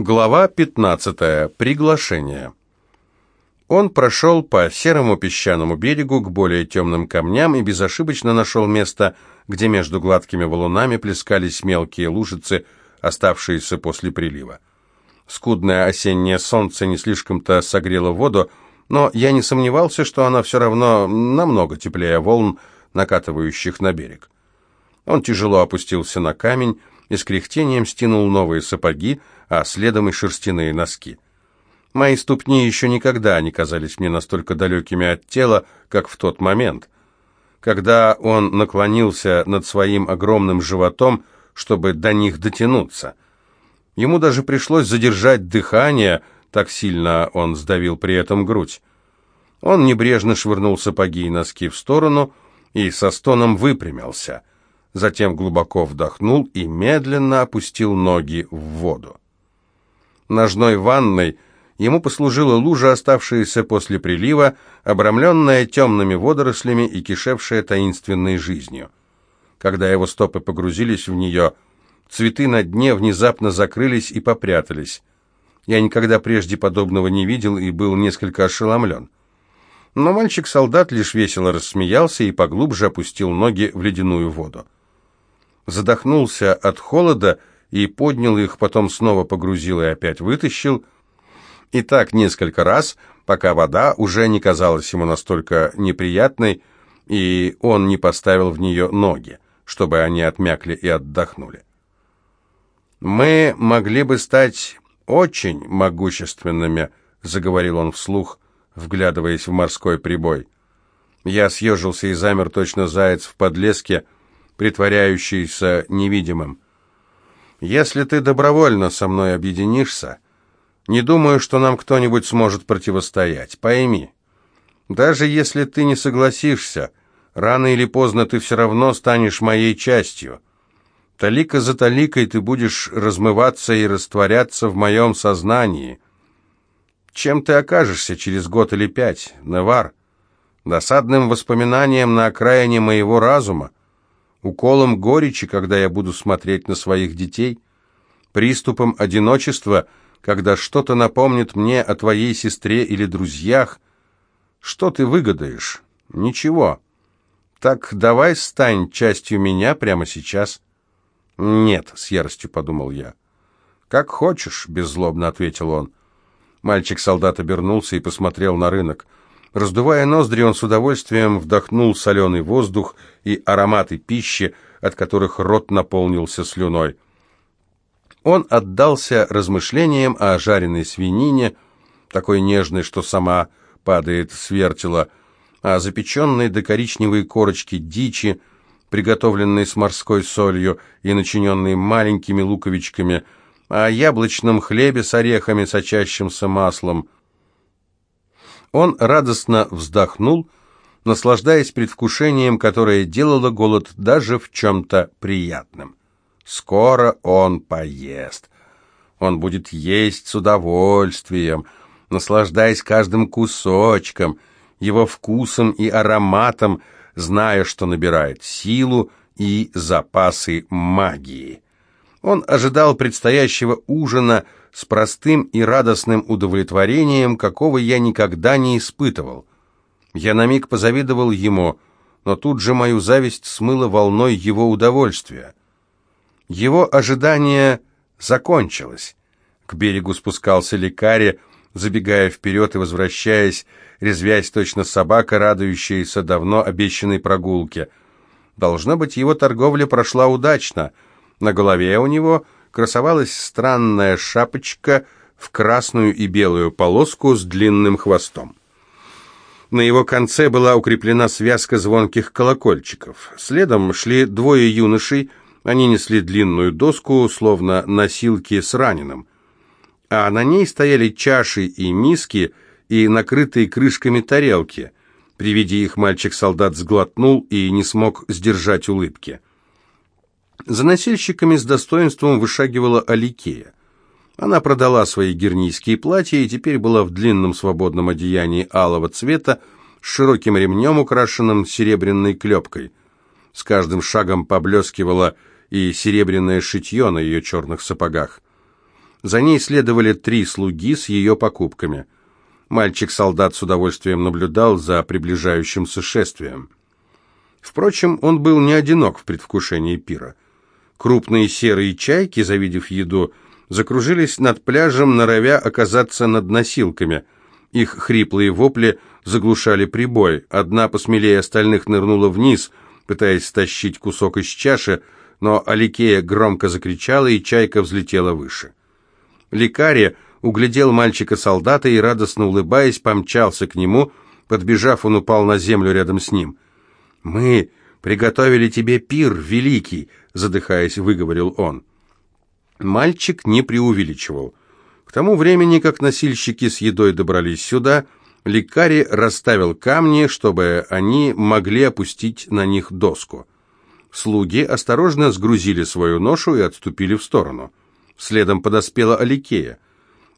Глава 15. Приглашение. Он прошел по серому песчаному берегу к более темным камням и безошибочно нашел место, где между гладкими валунами плескались мелкие лужицы, оставшиеся после прилива. Скудное осеннее солнце не слишком-то согрело воду, но я не сомневался, что она все равно намного теплее волн, накатывающих на берег. Он тяжело опустился на камень и с кряхтением стянул новые сапоги, а следом и шерстяные носки. Мои ступни еще никогда не казались мне настолько далекими от тела, как в тот момент. Когда он наклонился над своим огромным животом, чтобы до них дотянуться. Ему даже пришлось задержать дыхание, так сильно он сдавил при этом грудь. Он небрежно швырнул сапоги и носки в сторону и со стоном выпрямился. Затем глубоко вдохнул и медленно опустил ноги в воду ножной ванной ему послужила лужа, оставшаяся после прилива, обрамленная темными водорослями и кишевшая таинственной жизнью. Когда его стопы погрузились в нее, цветы на дне внезапно закрылись и попрятались. Я никогда прежде подобного не видел и был несколько ошеломлен. Но мальчик-солдат лишь весело рассмеялся и поглубже опустил ноги в ледяную воду. Задохнулся от холода и поднял их, потом снова погрузил и опять вытащил. И так несколько раз, пока вода уже не казалась ему настолько неприятной, и он не поставил в нее ноги, чтобы они отмякли и отдохнули. «Мы могли бы стать очень могущественными», — заговорил он вслух, вглядываясь в морской прибой. Я съежился и замер точно заяц в подлеске, притворяющийся невидимым. Если ты добровольно со мной объединишься, не думаю, что нам кто-нибудь сможет противостоять. Пойми, даже если ты не согласишься, рано или поздно ты все равно станешь моей частью. Талика за таликой ты будешь размываться и растворяться в моем сознании. Чем ты окажешься через год или пять, Невар? Досадным воспоминанием на окраине моего разума? Уколом горечи, когда я буду смотреть на своих детей, приступом одиночества, когда что-то напомнит мне о твоей сестре или друзьях. Что ты выгадаешь? Ничего. Так давай стань частью меня прямо сейчас. Нет, с яростью подумал я. Как хочешь, беззлобно ответил он. Мальчик-солдат обернулся и посмотрел на рынок. Раздувая ноздри, он с удовольствием вдохнул соленый воздух и ароматы пищи, от которых рот наполнился слюной. Он отдался размышлениям о жареной свинине, такой нежной, что сама падает с вертела, о запеченной до коричневой корочки дичи, приготовленной с морской солью и начиненной маленькими луковичками, о яблочном хлебе с орехами, сочащимся маслом – он радостно вздохнул, наслаждаясь предвкушением, которое делало голод даже в чем-то приятным. Скоро он поест. Он будет есть с удовольствием, наслаждаясь каждым кусочком, его вкусом и ароматом, зная, что набирает силу и запасы магии. Он ожидал предстоящего ужина с простым и радостным удовлетворением, какого я никогда не испытывал. Я на миг позавидовал ему, но тут же мою зависть смыла волной его удовольствия. Его ожидание закончилось. К берегу спускался лекарь, забегая вперед и возвращаясь, резвясь точно собака, радующаяся давно обещанной прогулке. Должно быть, его торговля прошла удачно — на голове у него красовалась странная шапочка в красную и белую полоску с длинным хвостом. На его конце была укреплена связка звонких колокольчиков. Следом шли двое юношей, они несли длинную доску, словно носилки с раненым. А на ней стояли чаши и миски, и накрытые крышками тарелки. При виде их мальчик-солдат сглотнул и не смог сдержать улыбки. За носильщиками с достоинством вышагивала Аликея. Она продала свои гернийские платья и теперь была в длинном свободном одеянии алого цвета с широким ремнем, украшенным серебряной клепкой. С каждым шагом поблескивало и серебряное шитье на ее черных сапогах. За ней следовали три слуги с ее покупками. Мальчик-солдат с удовольствием наблюдал за приближающимся шествием. Впрочем, он был не одинок в предвкушении пира. Крупные серые чайки, завидев еду, закружились над пляжем, норовя оказаться над носилками. Их хриплые вопли заглушали прибой. Одна посмелее остальных нырнула вниз, пытаясь стащить кусок из чаши, но Аликея громко закричала, и чайка взлетела выше. Лекария углядел мальчика-солдата и, радостно улыбаясь, помчался к нему. Подбежав, он упал на землю рядом с ним. «Мы приготовили тебе пир великий», — задыхаясь, выговорил он. Мальчик не преувеличивал. К тому времени, как носильщики с едой добрались сюда, лекарь расставил камни, чтобы они могли опустить на них доску. Слуги осторожно сгрузили свою ношу и отступили в сторону. Следом подоспела Аликея.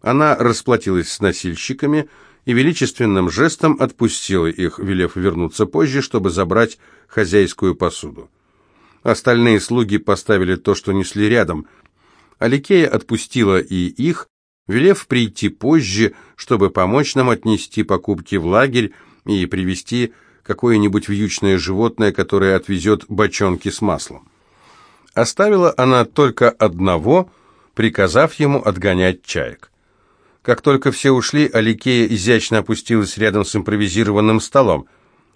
Она расплатилась с носильщиками и величественным жестом отпустила их, велев вернуться позже, чтобы забрать хозяйскую посуду. Остальные слуги поставили то, что несли рядом. Аликея отпустила и их, велев прийти позже, чтобы помочь нам отнести покупки в лагерь и привезти какое-нибудь вьючное животное, которое отвезет бочонки с маслом. Оставила она только одного, приказав ему отгонять чаек. Как только все ушли, Аликея изящно опустилась рядом с импровизированным столом.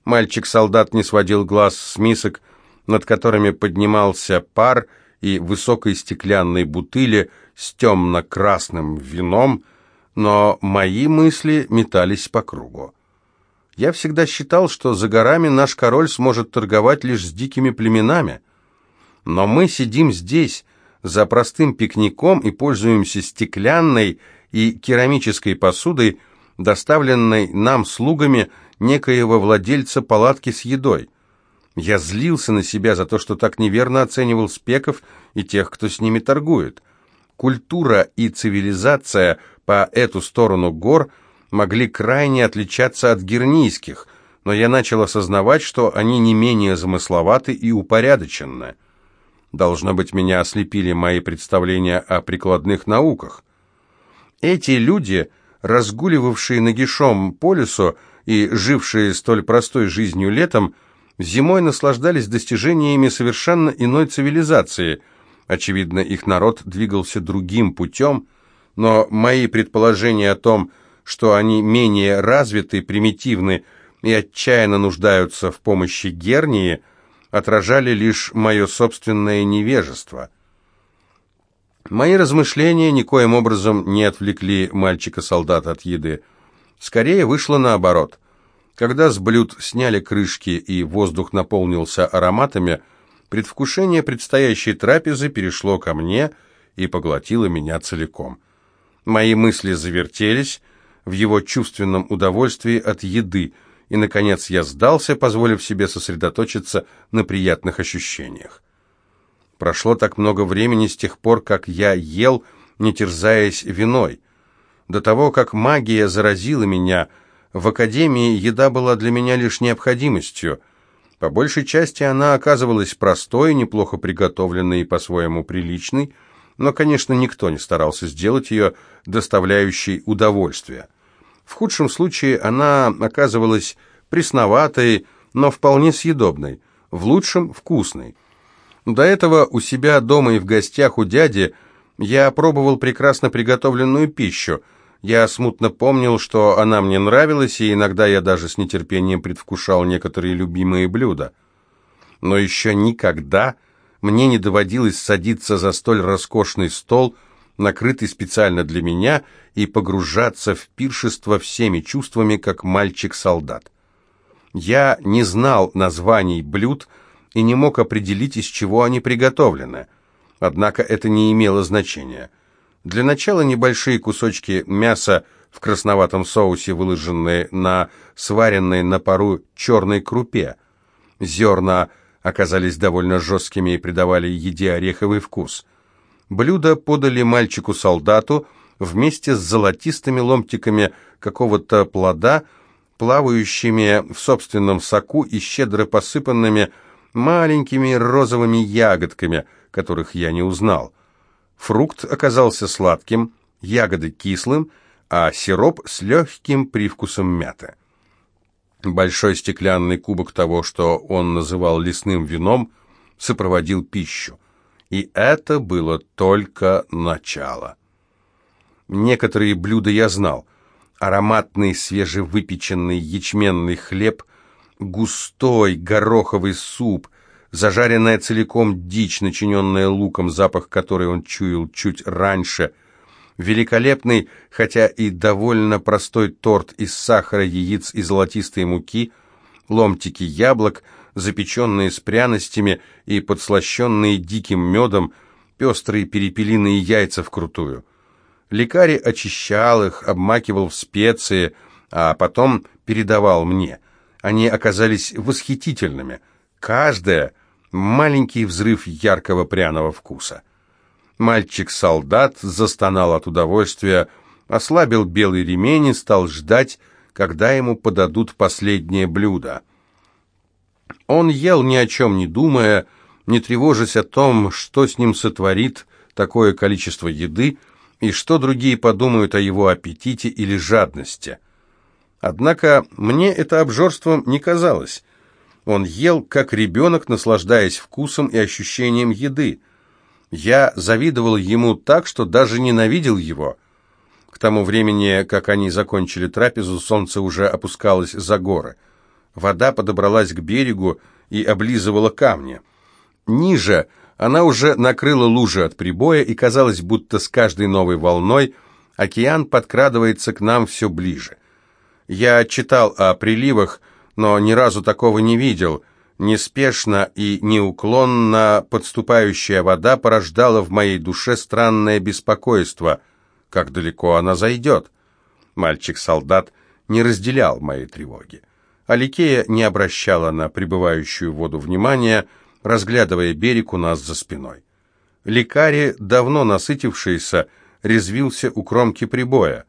Мальчик-солдат не сводил глаз с мисок, над которыми поднимался пар и высокой стеклянной бутыли с темно-красным вином, но мои мысли метались по кругу. Я всегда считал, что за горами наш король сможет торговать лишь с дикими племенами. Но мы сидим здесь, за простым пикником, и пользуемся стеклянной и керамической посудой, доставленной нам слугами некоего владельца палатки с едой. Я злился на себя за то, что так неверно оценивал спеков и тех, кто с ними торгует. Культура и цивилизация по эту сторону гор могли крайне отличаться от гернийских, но я начал осознавать, что они не менее замысловаты и упорядоченны. Должно быть, меня ослепили мои представления о прикладных науках. Эти люди, разгуливавшие нагишом по лесу и жившие столь простой жизнью летом, зимой наслаждались достижениями совершенно иной цивилизации. Очевидно, их народ двигался другим путем, но мои предположения о том, что они менее развиты, примитивны и отчаянно нуждаются в помощи Гернии, отражали лишь мое собственное невежество – Мои размышления никоим образом не отвлекли мальчика-солдата от еды. Скорее вышло наоборот. Когда с блюд сняли крышки и воздух наполнился ароматами, предвкушение предстоящей трапезы перешло ко мне и поглотило меня целиком. Мои мысли завертелись в его чувственном удовольствии от еды, и, наконец, я сдался, позволив себе сосредоточиться на приятных ощущениях. Прошло так много времени с тех пор, как я ел, не терзаясь виной. До того, как магия заразила меня, в академии еда была для меня лишь необходимостью. По большей части она оказывалась простой, неплохо приготовленной и по-своему приличной, но, конечно, никто не старался сделать ее доставляющей удовольствие. В худшем случае она оказывалась пресноватой, но вполне съедобной, в лучшем – вкусной. До этого у себя дома и в гостях у дяди я пробовал прекрасно приготовленную пищу. Я смутно помнил, что она мне нравилась, и иногда я даже с нетерпением предвкушал некоторые любимые блюда. Но еще никогда мне не доводилось садиться за столь роскошный стол, накрытый специально для меня, и погружаться в пиршество всеми чувствами, как мальчик-солдат. Я не знал названий блюд, и не мог определить, из чего они приготовлены. Однако это не имело значения. Для начала небольшие кусочки мяса в красноватом соусе, выложенные на сваренной на пару черной крупе. Зерна оказались довольно жесткими и придавали еде ореховый вкус. Блюдо подали мальчику-солдату вместе с золотистыми ломтиками какого-то плода, плавающими в собственном соку и щедро посыпанными маленькими розовыми ягодками, которых я не узнал. Фрукт оказался сладким, ягоды кислым, а сироп с легким привкусом мяты. Большой стеклянный кубок того, что он называл лесным вином, сопроводил пищу. И это было только начало. Некоторые блюда я знал. Ароматный свежевыпеченный ячменный хлеб, густой гороховый суп, зажаренная целиком дичь, начиненная луком, запах которой он чуял чуть раньше, великолепный, хотя и довольно простой торт из сахара, яиц и золотистой муки, ломтики яблок, запеченные с пряностями и подслащенные диким медом, пестрые перепелиные яйца вкрутую. Лекарь очищал их, обмакивал в специи, а потом передавал мне. Они оказались восхитительными. Каждая — маленький взрыв яркого пряного вкуса. Мальчик-солдат застонал от удовольствия, ослабил белый ремень и стал ждать, когда ему подадут последнее блюдо. Он ел ни о чем не думая, не тревожась о том, что с ним сотворит такое количество еды и что другие подумают о его аппетите или жадности. Однако мне это обжорством не казалось. Он ел, как ребенок, наслаждаясь вкусом и ощущением еды – я завидовал ему так, что даже ненавидел его. К тому времени, как они закончили трапезу, солнце уже опускалось за горы. Вода подобралась к берегу и облизывала камни. Ниже она уже накрыла лужи от прибоя, и казалось, будто с каждой новой волной океан подкрадывается к нам все ближе. Я читал о приливах, но ни разу такого не видел — Неспешно и неуклонно подступающая вода порождала в моей душе странное беспокойство. Как далеко она зайдет? Мальчик-солдат не разделял моей тревоги. Аликея не обращала на прибывающую воду внимания, разглядывая берег у нас за спиной. Лекари, давно насытившийся, резвился у кромки прибоя.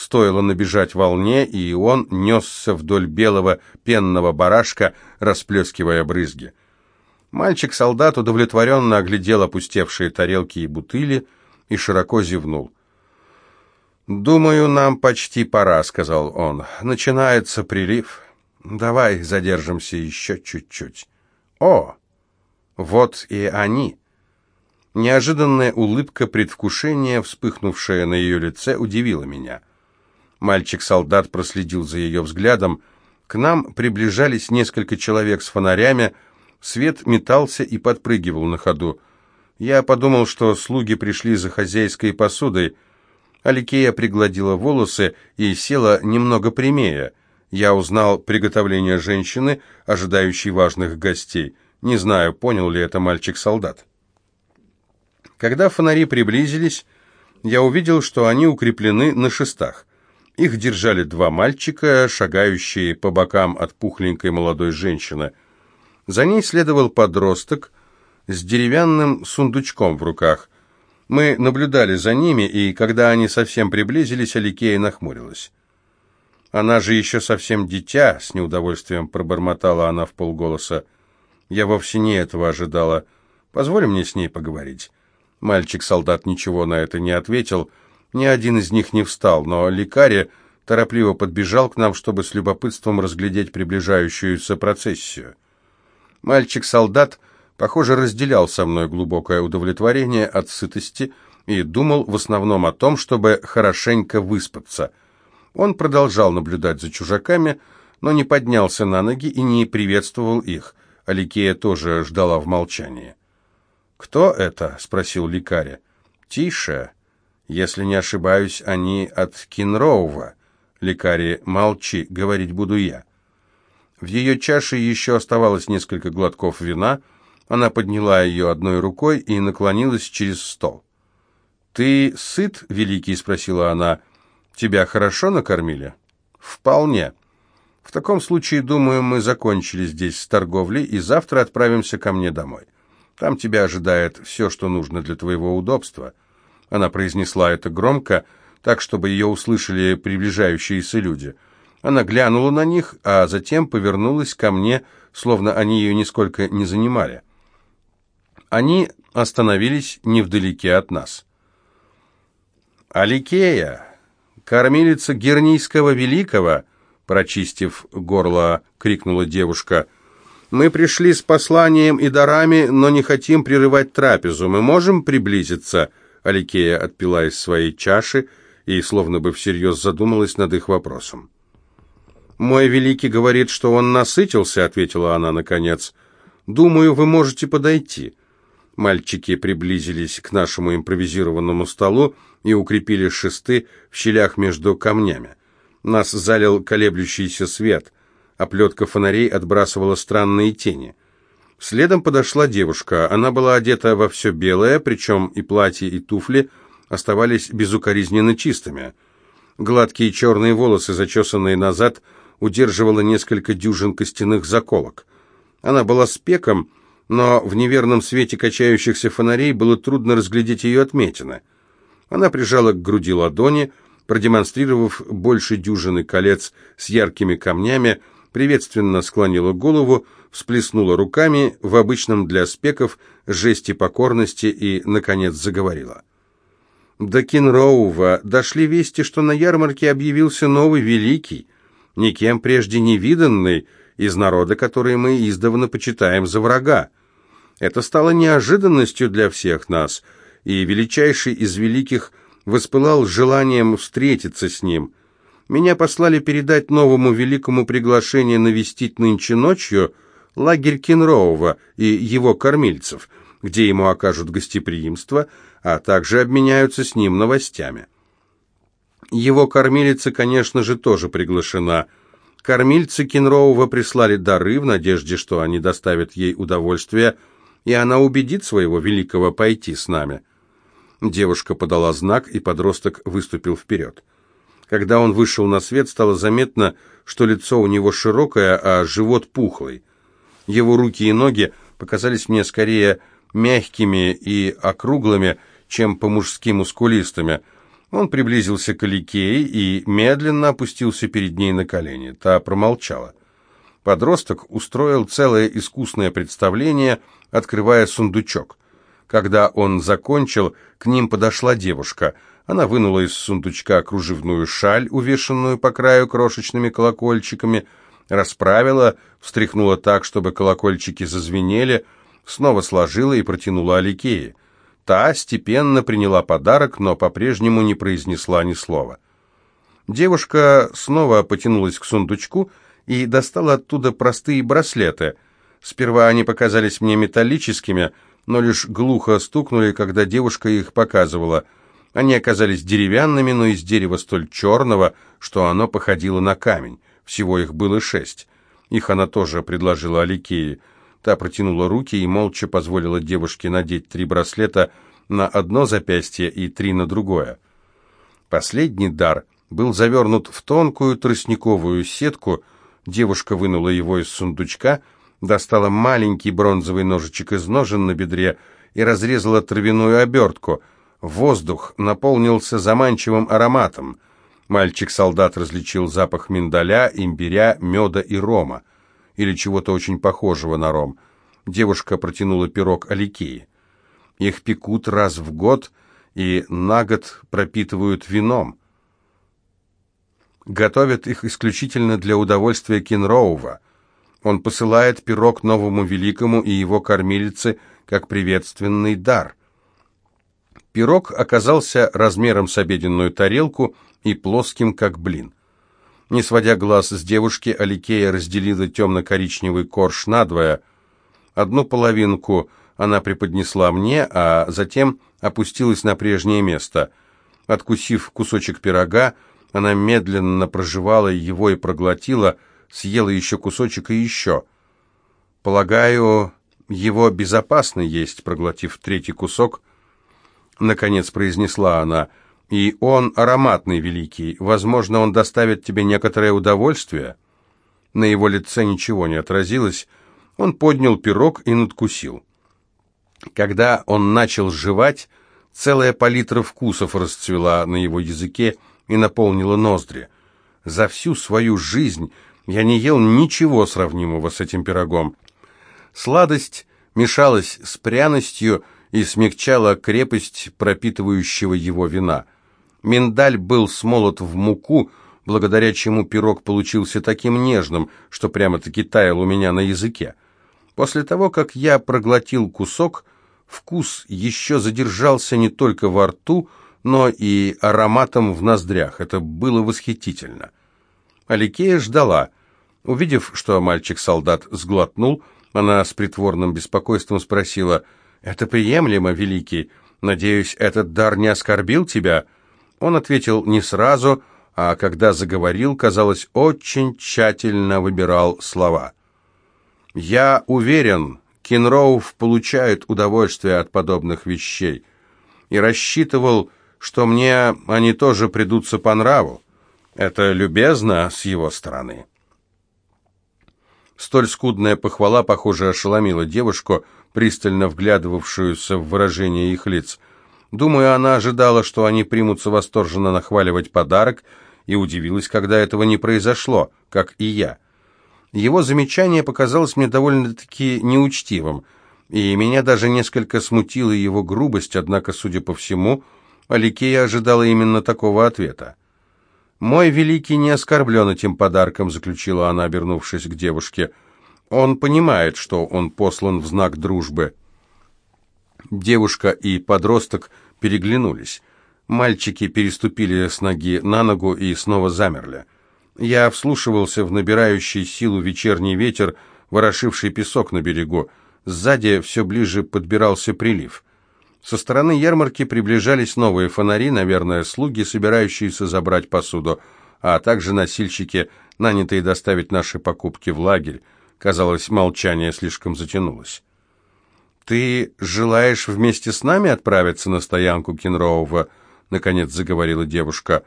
Стоило набежать волне, и он несся вдоль белого пенного барашка, расплескивая брызги. Мальчик-солдат удовлетворенно оглядел опустевшие тарелки и бутыли и широко зевнул. «Думаю, нам почти пора», — сказал он. «Начинается прилив. Давай задержимся еще чуть-чуть». «О, вот и они». Неожиданная улыбка предвкушения, вспыхнувшая на ее лице, удивила меня. Мальчик-солдат проследил за ее взглядом. К нам приближались несколько человек с фонарями. Свет метался и подпрыгивал на ходу. Я подумал, что слуги пришли за хозяйской посудой. Аликея пригладила волосы и села немного прямее. Я узнал приготовление женщины, ожидающей важных гостей. Не знаю, понял ли это мальчик-солдат. Когда фонари приблизились, я увидел, что они укреплены на шестах. Их держали два мальчика, шагающие по бокам от пухленькой молодой женщины. За ней следовал подросток с деревянным сундучком в руках. Мы наблюдали за ними, и когда они совсем приблизились, Аликея нахмурилась. «Она же еще совсем дитя», — с неудовольствием пробормотала она в полголоса. «Я вовсе не этого ожидала. Позволь мне с ней поговорить». Мальчик-солдат ничего на это не ответил, — ни один из них не встал, но лекарь торопливо подбежал к нам, чтобы с любопытством разглядеть приближающуюся процессию. Мальчик-солдат, похоже, разделял со мной глубокое удовлетворение от сытости и думал в основном о том, чтобы хорошенько выспаться. Он продолжал наблюдать за чужаками, но не поднялся на ноги и не приветствовал их. Аликея тоже ждала в молчании. «Кто это?» — спросил лекарь. «Тише», если не ошибаюсь, они от Кинроува. Лекари, молчи, говорить буду я. В ее чаше еще оставалось несколько глотков вина. Она подняла ее одной рукой и наклонилась через стол. «Ты сыт, Великий?» — спросила она. «Тебя хорошо накормили?» «Вполне. В таком случае, думаю, мы закончили здесь с торговлей и завтра отправимся ко мне домой. Там тебя ожидает все, что нужно для твоего удобства». Она произнесла это громко, так, чтобы ее услышали приближающиеся люди. Она глянула на них, а затем повернулась ко мне, словно они ее нисколько не занимали. Они остановились невдалеке от нас. «Аликея, кормилица Гернийского Великого!» Прочистив горло, крикнула девушка. «Мы пришли с посланием и дарами, но не хотим прерывать трапезу. Мы можем приблизиться?» Аликея отпила из своей чаши и словно бы всерьез задумалась над их вопросом. «Мой великий говорит, что он насытился», — ответила она наконец. «Думаю, вы можете подойти». Мальчики приблизились к нашему импровизированному столу и укрепили шесты в щелях между камнями. Нас залил колеблющийся свет, а плетка фонарей отбрасывала странные тени. Следом подошла девушка. Она была одета во все белое, причем и платье, и туфли оставались безукоризненно чистыми. Гладкие черные волосы, зачесанные назад, удерживала несколько дюжин костяных заколок. Она была с пеком, но в неверном свете качающихся фонарей было трудно разглядеть ее отметины. Она прижала к груди ладони, продемонстрировав больше дюжины колец с яркими камнями, приветственно склонила голову, всплеснула руками в обычном для спеков жесте покорности и, наконец, заговорила. До Кинроува дошли вести, что на ярмарке объявился новый великий, никем прежде не виданный, из народа, который мы издавна почитаем за врага. Это стало неожиданностью для всех нас, и величайший из великих воспылал желанием встретиться с ним. Меня послали передать новому великому приглашение навестить нынче ночью лагерь Кенроува и его кормильцев, где ему окажут гостеприимство, а также обменяются с ним новостями. Его кормилица, конечно же, тоже приглашена. Кормильцы Кенроува прислали дары в надежде, что они доставят ей удовольствие, и она убедит своего великого пойти с нами. Девушка подала знак, и подросток выступил вперед. Когда он вышел на свет, стало заметно, что лицо у него широкое, а живот пухлый. Его руки и ноги показались мне скорее мягкими и округлыми, чем по-мужски мускулистыми – он приблизился к Аликее и медленно опустился перед ней на колени. Та промолчала. Подросток устроил целое искусное представление, открывая сундучок. Когда он закончил, к ним подошла девушка. Она вынула из сундучка кружевную шаль, увешанную по краю крошечными колокольчиками, расправила, встряхнула так, чтобы колокольчики зазвенели, снова сложила и протянула Аликее. Та степенно приняла подарок, но по-прежнему не произнесла ни слова. Девушка снова потянулась к сундучку и достала оттуда простые браслеты. Сперва они показались мне металлическими, но лишь глухо стукнули, когда девушка их показывала. Они оказались деревянными, но из дерева столь черного, что оно походило на камень. Всего их было шесть. Их она тоже предложила Аликее. Та протянула руки и молча позволила девушке надеть три браслета на одно запястье и три на другое. Последний дар был завернут в тонкую тростниковую сетку, девушка вынула его из сундучка, достала маленький бронзовый ножичек из ножен на бедре и разрезала травяную обертку. Воздух наполнился заманчивым ароматом. Мальчик-солдат различил запах миндаля, имбиря, меда и рома или чего-то очень похожего на ром. Девушка протянула пирог Аликеи. Их пекут раз в год и на год пропитывают вином. Готовят их исключительно для удовольствия Кенроува. Он посылает пирог новому великому и его кормилице как приветственный дар. Пирог оказался размером с обеденную тарелку и плоским, как блин. Не сводя глаз с девушки, Аликея разделила темно-коричневый корж надвое. Одну половинку она преподнесла мне, а затем опустилась на прежнее место. Откусив кусочек пирога, она медленно прожевала его и проглотила, съела еще кусочек и еще. «Полагаю, его безопасно есть», — проглотив третий кусок, наконец произнесла она — и он ароматный, великий. Возможно, он доставит тебе некоторое удовольствие». На его лице ничего не отразилось. Он поднял пирог и надкусил. Когда он начал жевать, целая палитра вкусов расцвела на его языке и наполнила ноздри. За всю свою жизнь я не ел ничего сравнимого с этим пирогом. Сладость мешалась с пряностью и смягчала крепость пропитывающего его вина – Миндаль был смолот в муку, благодаря чему пирог получился таким нежным, что прямо-таки таял у меня на языке. После того, как я проглотил кусок, вкус еще задержался не только во рту, но и ароматом в ноздрях. Это было восхитительно. Аликея ждала. Увидев, что мальчик-солдат сглотнул, она с притворным беспокойством спросила, «Это приемлемо, Великий? Надеюсь, этот дар не оскорбил тебя?» Он ответил не сразу, а когда заговорил, казалось, очень тщательно выбирал слова. «Я уверен, Кенроув получает удовольствие от подобных вещей и рассчитывал, что мне они тоже придутся по нраву. Это любезно с его стороны». Столь скудная похвала, похоже, ошеломила девушку, пристально вглядывавшуюся в выражение их лиц – Думаю, она ожидала, что они примутся восторженно нахваливать подарок, и удивилась, когда этого не произошло, как и я. Его замечание показалось мне довольно-таки неучтивым, и меня даже несколько смутила его грубость, однако, судя по всему, Аликея ожидала именно такого ответа. «Мой великий не оскорблен этим подарком», — заключила она, обернувшись к девушке. «Он понимает, что он послан в знак дружбы». Девушка и подросток переглянулись. Мальчики переступили с ноги на ногу и снова замерли. Я вслушивался в набирающий силу вечерний ветер, ворошивший песок на берегу. Сзади все ближе подбирался прилив. Со стороны ярмарки приближались новые фонари, наверное, слуги, собирающиеся забрать посуду, а также носильщики, нанятые доставить наши покупки в лагерь. Казалось, молчание слишком затянулось. «Ты желаешь вместе с нами отправиться на стоянку Кенроува?» — наконец заговорила девушка.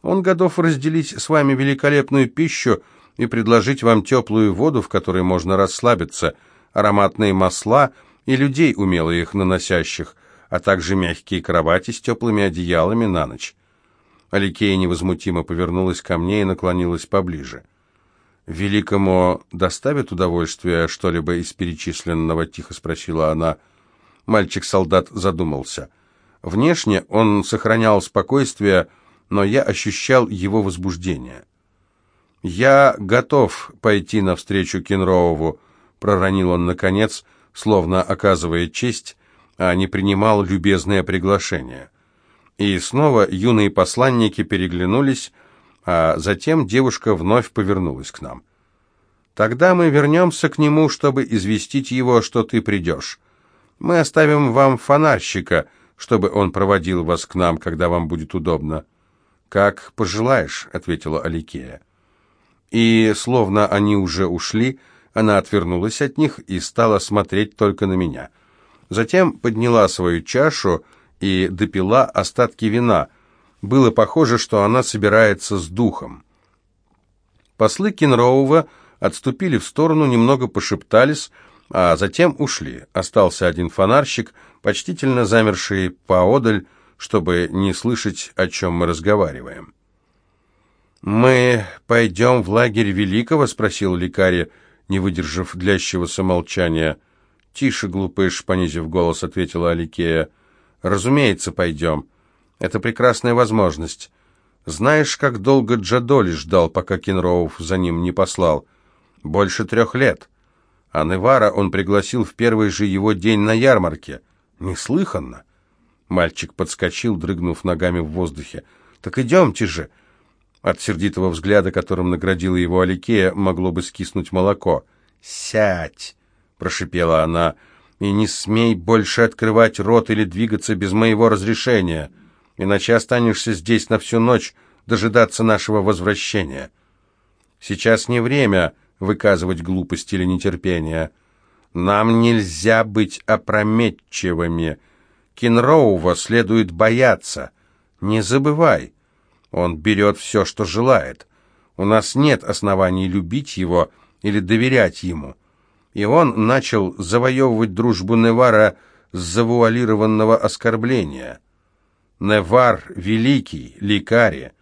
«Он готов разделить с вами великолепную пищу и предложить вам теплую воду, в которой можно расслабиться, ароматные масла и людей, умело их наносящих, а также мягкие кровати с теплыми одеялами на ночь». Аликея невозмутимо повернулась ко мне и наклонилась поближе. «Великому доставит удовольствие что-либо из перечисленного?» — тихо спросила она. Мальчик-солдат задумался. Внешне он сохранял спокойствие, но я ощущал его возбуждение. «Я готов пойти навстречу Кенроову», — проронил он наконец, словно оказывая честь, а не принимал любезное приглашение. И снова юные посланники переглянулись, а затем девушка вновь повернулась к нам. «Тогда мы вернемся к нему, чтобы известить его, что ты придешь. Мы оставим вам фонарщика, чтобы он проводил вас к нам, когда вам будет удобно». «Как пожелаешь», — ответила Аликея. И, словно они уже ушли, она отвернулась от них и стала смотреть только на меня. Затем подняла свою чашу и допила остатки вина — было похоже, что она собирается с духом. Послы Кенроува отступили в сторону, немного пошептались, а затем ушли. Остался один фонарщик, почтительно замерший поодаль, чтобы не слышать, о чем мы разговариваем. «Мы пойдем в лагерь Великого?» — спросил лекарь, не выдержав длящегося молчания. «Тише, глупыш», — понизив голос, ответила Аликея. «Разумеется, пойдем. Это прекрасная возможность. Знаешь, как долго Джадоли ждал, пока Кенроуф за ним не послал? Больше трех лет. А Невара он пригласил в первый же его день на ярмарке. Неслыханно. Мальчик подскочил, дрыгнув ногами в воздухе. «Так идемте же!» От сердитого взгляда, которым наградила его Аликея, могло бы скиснуть молоко. «Сядь!» — прошипела она. «И не смей больше открывать рот или двигаться без моего разрешения!» Иначе останешься здесь на всю ночь, дожидаться нашего возвращения. Сейчас не время выказывать глупость или нетерпение. Нам нельзя быть опрометчивыми. Кенроува следует бояться. Не забывай, он берет все, что желает. У нас нет оснований любить его или доверять ему. И он начал завоевывать дружбу Невара с завуалированного оскорбления. Невар великий, лекарь,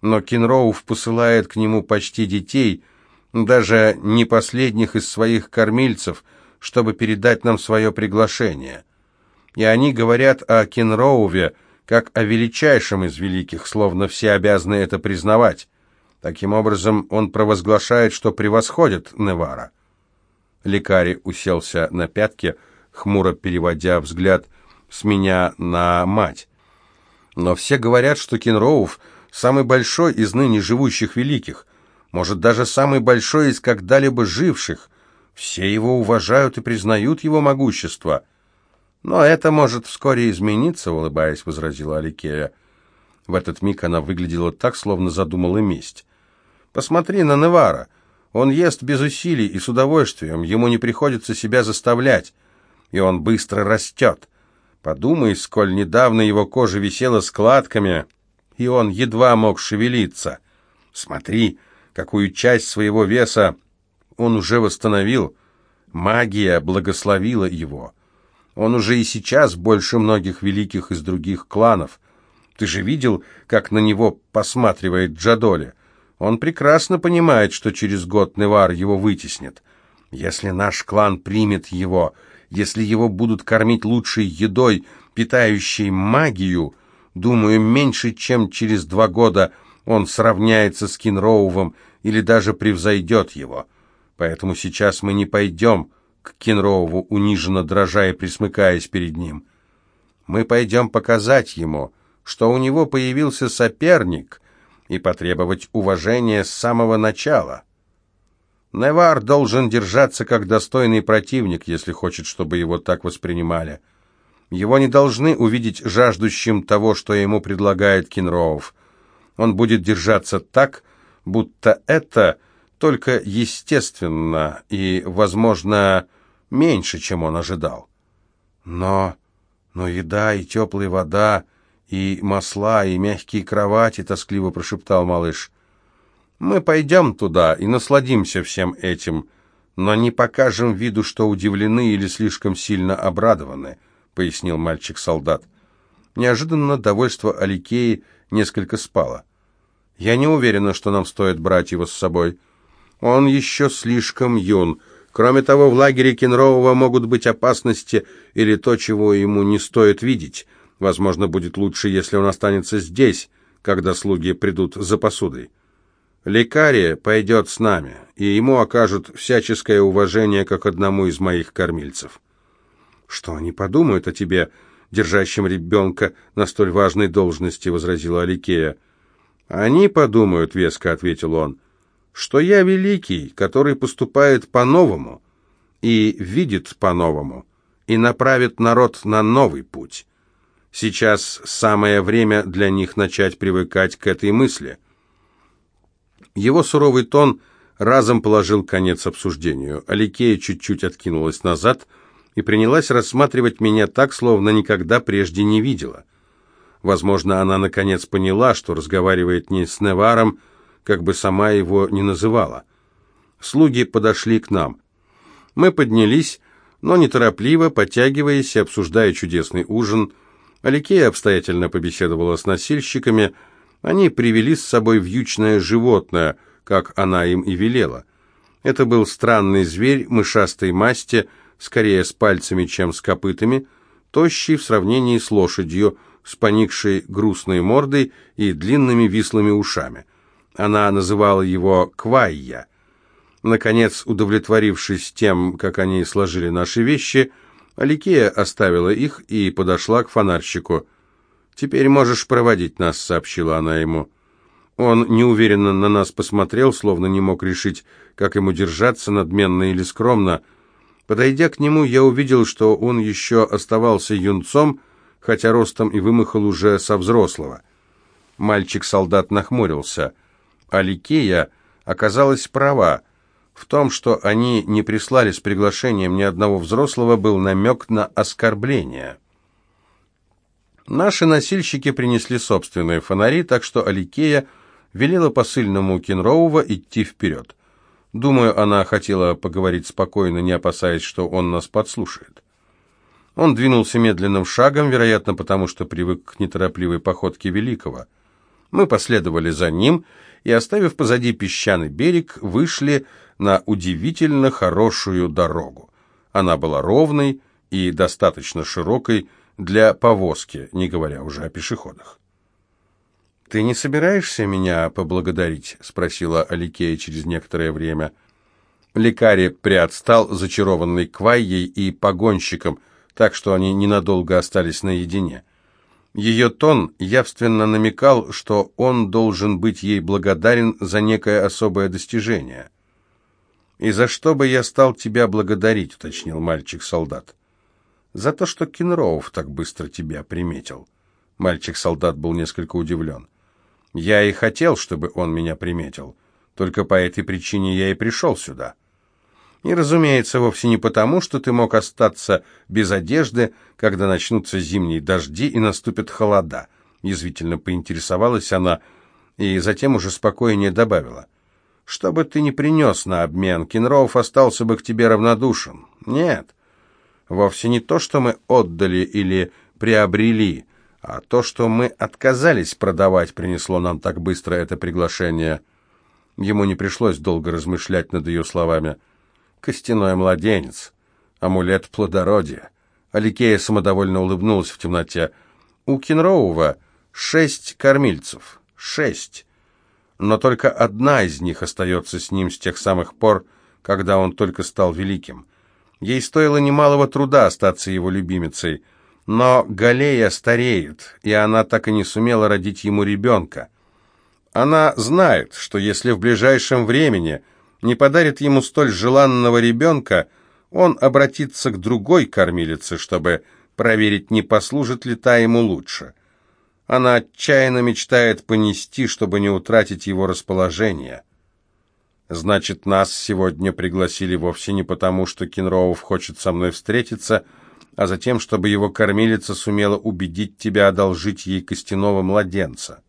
но Кенроуф посылает к нему почти детей, даже не последних из своих кормильцев, чтобы передать нам свое приглашение. И они говорят о Кенроуве, как о величайшем из великих, словно все обязаны это признавать. Таким образом, он провозглашает, что превосходит Невара. Лекарь уселся на пятки, хмуро переводя взгляд с меня на мать. Но все говорят, что Кенроуф самый большой из ныне живущих великих, может, даже самый большой из когда-либо живших. Все его уважают и признают его могущество. Но это может вскоре измениться, улыбаясь, возразила Аликея. В этот миг она выглядела так, словно задумала месть. Посмотри на Невара. Он ест без усилий и с удовольствием, ему не приходится себя заставлять, и он быстро растет. Подумай, сколь недавно его кожа висела складками, и он едва мог шевелиться. Смотри, какую часть своего веса он уже восстановил. Магия благословила его. Он уже и сейчас больше многих великих из других кланов. Ты же видел, как на него посматривает Джадоли? Он прекрасно понимает, что через год Невар его вытеснит. Если наш клан примет его, если его будут кормить лучшей едой, питающей магию, думаю, меньше, чем через два года он сравняется с Кинроувом или даже превзойдет его. Поэтому сейчас мы не пойдем к Кинроуву, униженно дрожа и присмыкаясь перед ним. Мы пойдем показать ему, что у него появился соперник, и потребовать уважения с самого начала. Невар должен держаться как достойный противник, если хочет, чтобы его так воспринимали. Его не должны увидеть жаждущим того, что ему предлагает Кинроув. Он будет держаться так, будто это только естественно и, возможно, меньше, чем он ожидал. Но, но еда и теплая вода и масла, и мягкие кровати», — тоскливо прошептал малыш. «Мы пойдем туда и насладимся всем этим, но не покажем виду, что удивлены или слишком сильно обрадованы», — пояснил мальчик-солдат. Неожиданно довольство Аликеи несколько спало. «Я не уверена, что нам стоит брать его с собой. Он еще слишком юн. Кроме того, в лагере Кенрового могут быть опасности или то, чего ему не стоит видеть». Возможно, будет лучше, если он останется здесь, когда слуги придут за посудой. Лекария пойдет с нами, и ему окажут всяческое уважение, как одному из моих кормильцев. Что они подумают о тебе, держащем ребенка на столь важной должности, возразила Аликея. Они подумают, веско ответил он, что я великий, который поступает по-новому и видит по-новому, и направит народ на новый путь. Сейчас самое время для них начать привыкать к этой мысли. Его суровый тон разом положил конец обсуждению. Аликея чуть-чуть откинулась назад и принялась рассматривать меня так, словно никогда прежде не видела. Возможно, она наконец поняла, что разговаривает не с Неваром, как бы сама его не называла. Слуги подошли к нам. Мы поднялись, но неторопливо, подтягиваясь и обсуждая чудесный ужин, Аликея обстоятельно побеседовала с носильщиками. Они привели с собой вьючное животное, как она им и велела. Это был странный зверь мышастой масти, скорее с пальцами, чем с копытами, тощий в сравнении с лошадью, с поникшей грустной мордой и длинными вислыми ушами. Она называла его Квайя. Наконец, удовлетворившись тем, как они сложили наши вещи, Аликея оставила их и подошла к фонарщику. «Теперь можешь проводить нас», — сообщила она ему. Он неуверенно на нас посмотрел, словно не мог решить, как ему держаться, надменно или скромно. Подойдя к нему, я увидел, что он еще оставался юнцом, хотя ростом и вымахал уже со взрослого. Мальчик-солдат нахмурился. Аликея оказалась права. В том, что они не прислали с приглашением ни одного взрослого, был намек на оскорбление. Наши носильщики принесли собственные фонари, так что Аликея велела посыльному Кенроува идти вперед. Думаю, она хотела поговорить спокойно, не опасаясь, что он нас подслушает. Он двинулся медленным шагом, вероятно, потому что привык к неторопливой походке Великого. Мы последовали за ним и, оставив позади песчаный берег, вышли на удивительно хорошую дорогу. Она была ровной и достаточно широкой для повозки, не говоря уже о пешеходах. «Ты не собираешься меня поблагодарить?» — спросила Аликея через некоторое время. Лекарь приотстал, зачарованный Квайей и погонщиком, так что они ненадолго остались наедине. Ее тон явственно намекал, что он должен быть ей благодарен за некое особое достижение. «И за что бы я стал тебя благодарить?» — уточнил мальчик-солдат. «За то, что Кенроуф так быстро тебя приметил». Мальчик-солдат был несколько удивлен. Я и хотел, чтобы он меня приметил. Только по этой причине я и пришел сюда. И, разумеется, вовсе не потому, что ты мог остаться без одежды, когда начнутся зимние дожди и наступят холода. Язвительно поинтересовалась она и затем уже спокойнее добавила. Что бы ты ни принес на обмен, Кенроуф остался бы к тебе равнодушен. Нет, вовсе не то, что мы отдали или приобрели, а то, что мы отказались продавать, принесло нам так быстро это приглашение. Ему не пришлось долго размышлять над ее словами. «Костяной младенец, амулет плодородия». Аликея самодовольно улыбнулась в темноте. «У Кенроува шесть кормильцев. Шесть. Но только одна из них остается с ним с тех самых пор, когда он только стал великим. Ей стоило немалого труда остаться его любимицей — но Галея стареет, и она так и не сумела родить ему ребенка. Она знает, что если в ближайшем времени не подарит ему столь желанного ребенка, он обратится к другой кормилице, чтобы проверить, не послужит ли та ему лучше. Она отчаянно мечтает понести, чтобы не утратить его расположение. Значит, нас сегодня пригласили вовсе не потому, что Кенроуф хочет со мной встретиться, — а затем, чтобы его кормилица сумела убедить тебя одолжить ей костяного младенца.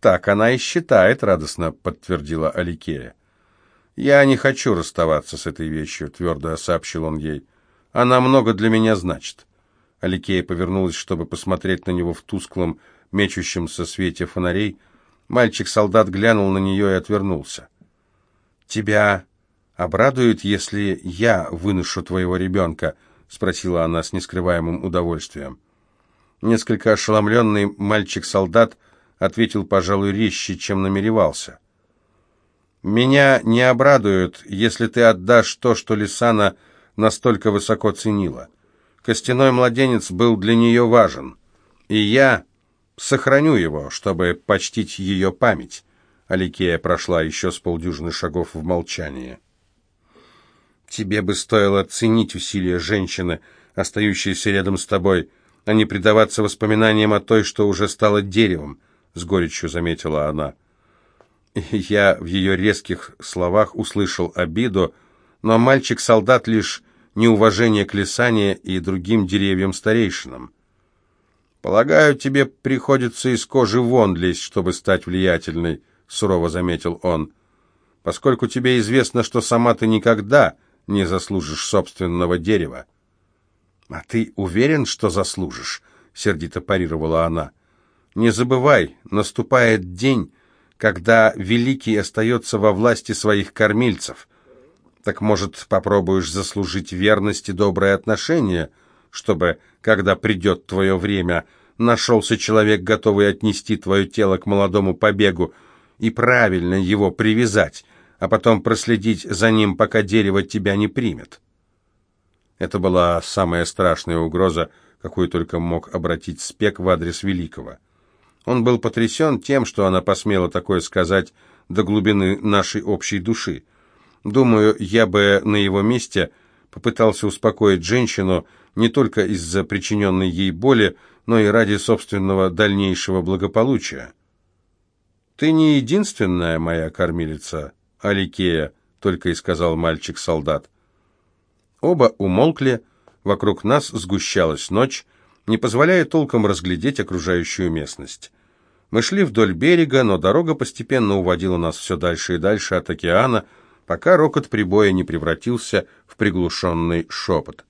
«Так она и считает», — радостно подтвердила Аликея. «Я не хочу расставаться с этой вещью», — твердо сообщил он ей. «Она много для меня значит». Аликея повернулась, чтобы посмотреть на него в тусклом, мечущемся свете фонарей. Мальчик-солдат глянул на нее и отвернулся. «Тебя обрадует, если я выношу твоего ребенка?» спросила она с нескрываемым удовольствием. Несколько ошеломленный мальчик-солдат ответил, пожалуй, резче, чем намеревался. «Меня не обрадует, если ты отдашь то, что Лисана настолько высоко ценила. Костяной младенец был для нее важен, и я сохраню его, чтобы почтить ее память». Аликея прошла еще с полдюжины шагов в молчании. Тебе бы стоило ценить усилия женщины, остающейся рядом с тобой, а не предаваться воспоминаниям о той, что уже стала деревом, — с горечью заметила она. Я в ее резких словах услышал обиду, но мальчик-солдат лишь неуважение к Лисане и другим деревьям-старейшинам. «Полагаю, тебе приходится из кожи вон лезть, чтобы стать влиятельной», — сурово заметил он. «Поскольку тебе известно, что сама ты никогда не заслужишь собственного дерева. «А ты уверен, что заслужишь?» — сердито парировала она. «Не забывай, наступает день, когда Великий остается во власти своих кормильцев. Так, может, попробуешь заслужить верность и доброе отношение, чтобы, когда придет твое время, нашелся человек, готовый отнести твое тело к молодому побегу и правильно его привязать, а потом проследить за ним, пока дерево тебя не примет. Это была самая страшная угроза, какую только мог обратить Спек в адрес Великого. Он был потрясен тем, что она посмела такое сказать до глубины нашей общей души. Думаю, я бы на его месте попытался успокоить женщину не только из-за причиненной ей боли, но и ради собственного дальнейшего благополучия. «Ты не единственная моя кормилица», Аликея», — только и сказал мальчик-солдат. Оба умолкли, вокруг нас сгущалась ночь, не позволяя толком разглядеть окружающую местность. Мы шли вдоль берега, но дорога постепенно уводила нас все дальше и дальше от океана, пока рокот прибоя не превратился в приглушенный шепот.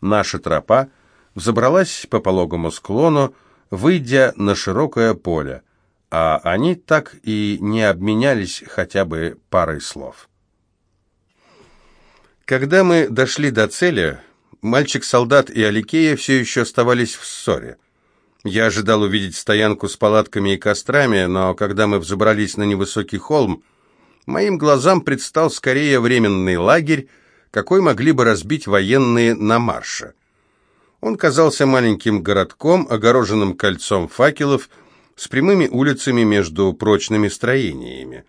Наша тропа взобралась по пологому склону, выйдя на широкое поле а они так и не обменялись хотя бы парой слов. Когда мы дошли до цели, Мальчик-солдат и Аликея все еще оставались в ссоре. Я ожидал увидеть стоянку с палатками и кострами, но когда мы взобрались на невысокий холм, моим глазам предстал скорее временный лагерь, какой могли бы разбить военные на марше. Он казался маленьким городком, огороженным кольцом факелов, с прямыми улицами между прочными строениями.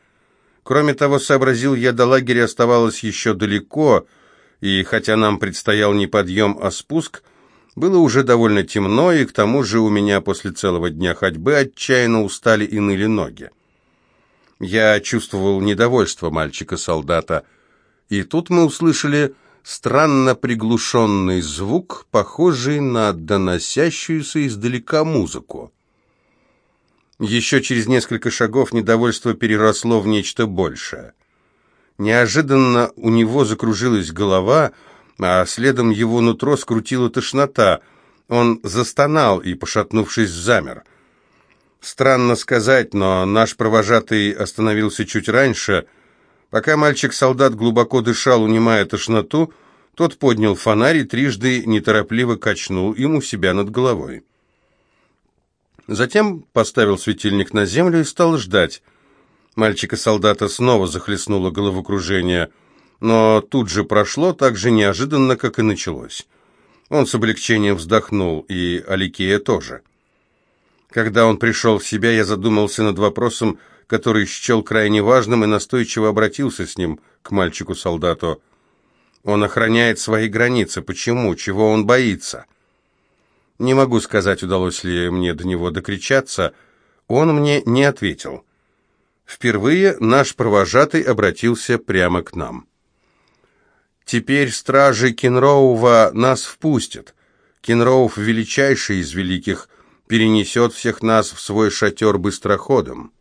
Кроме того, сообразил я, до лагеря оставалось еще далеко, и хотя нам предстоял не подъем, а спуск, было уже довольно темно, и к тому же у меня после целого дня ходьбы отчаянно устали и ныли ноги. Я чувствовал недовольство мальчика-солдата, и тут мы услышали странно приглушенный звук, похожий на доносящуюся издалека музыку. Еще через несколько шагов недовольство переросло в нечто большее. Неожиданно у него закружилась голова, а следом его нутро скрутила тошнота. Он застонал и, пошатнувшись, замер. Странно сказать, но наш провожатый остановился чуть раньше. Пока мальчик-солдат глубоко дышал, унимая тошноту, тот поднял фонарь и трижды неторопливо качнул им у себя над головой. Затем поставил светильник на землю и стал ждать. Мальчика-солдата снова захлестнуло головокружение, но тут же прошло так же неожиданно, как и началось. Он с облегчением вздохнул, и Аликея тоже. Когда он пришел в себя, я задумался над вопросом, который счел крайне важным, и настойчиво обратился с ним к мальчику-солдату. Он охраняет свои границы. Почему? Чего он боится? Не могу сказать, удалось ли мне до него докричаться. Он мне не ответил. Впервые наш провожатый обратился прямо к нам. «Теперь стражи Кенроува нас впустят. Кенроув, величайший из великих, перенесет всех нас в свой шатер быстроходом».